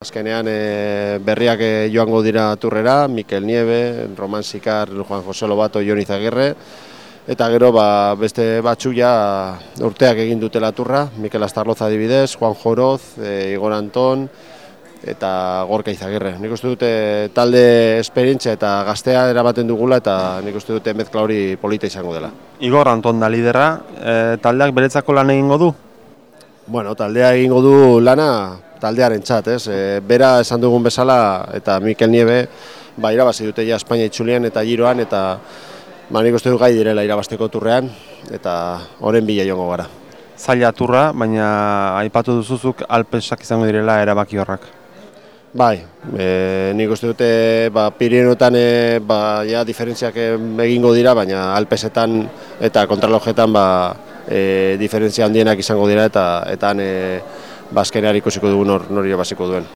Azkenean e, berriak e, joango dira turrera, Mikel Nieve, Roman Sikar, Juan José Lobato, Jon Izagirre, eta gero ba, beste batzu ja urteak egin dutela turra, Mikel Astarloza adibidez, Juan Joroz, e, Igor Anton, eta Gorka Izagirre. Nik uste dute talde esperientzia eta gaztea erabaten dugula eta nik uste dute mezkla hori polita izango dela. Igor Anton da lidera, e, taldeak beretzako lan egingo du? Bueno, taldea egingo du lana taldearen txat, ez? E, bera esan dugun bezala eta Mikel Niebe ba, irabazi dute ja Espainia itxulian eta giroan eta ba, nik uste du gai direla irabasteko turrean eta horren bila joango gara. Zaila turra, baina aipatu duzuzuk alpesak izango direla erabaki horrak. Bai, e, nik uste dute ba, Pirienotan e, ba, ja, diferentziak egingo dira, baina alpesetan eta kontralojetan ba, e, diferentzia handienak izango dira eta eta e, bazkenean ikusiko dugu nor, nori basiko duen.